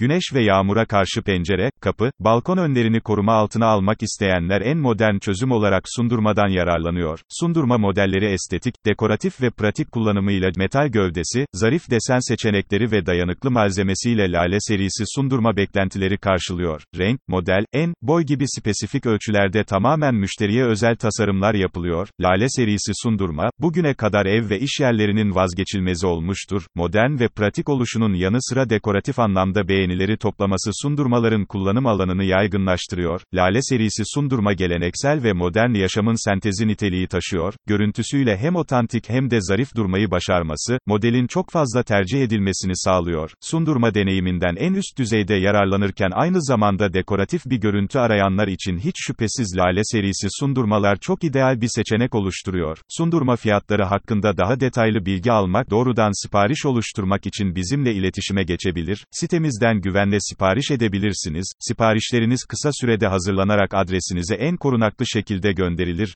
güneş ve yağmura karşı pencere, kapı, balkon önlerini koruma altına almak isteyenler en modern çözüm olarak sundurmadan yararlanıyor. Sundurma modelleri estetik, dekoratif ve pratik kullanımıyla metal gövdesi, zarif desen seçenekleri ve dayanıklı malzemesiyle Lale serisi sundurma beklentileri karşılıyor. Renk, model, en, boy gibi spesifik ölçülerde tamamen müşteriye özel tasarımlar yapılıyor. Lale serisi sundurma, bugüne kadar ev ve iş yerlerinin vazgeçilmezi olmuştur. Modern ve pratik oluşunun yanı sıra dekoratif anlamda beğenileri toplaması sundurmaların kullanım alanını yaygınlaştırıyor. Lale serisi sundurma geleneksel ve modern yaşamın sentezi niteliği taşıyor. Görüntüsüyle hem otantik hem de zarif durmayı başarması, modelin çok fazla tercih edilmesini sağlıyor. Sundurma deneyiminden en üst düzeyde yararlanırken aynı zamanda dekoratif bir görüntü arayanlar için hiç şüphesiz Lale serisi sundurmalar çok ideal bir seçenek oluşturuyor. Sundurma fiyatları hakkında daha detaylı bilgi almak, doğrudan sipariş oluşturmak için bizimle iletişime geçebilir. Sitemizden güvenle sipariş edebilirsiniz. Siparişleriniz kısa sürede hazırlanarak adresinize en korunaklı şekilde gönderilir.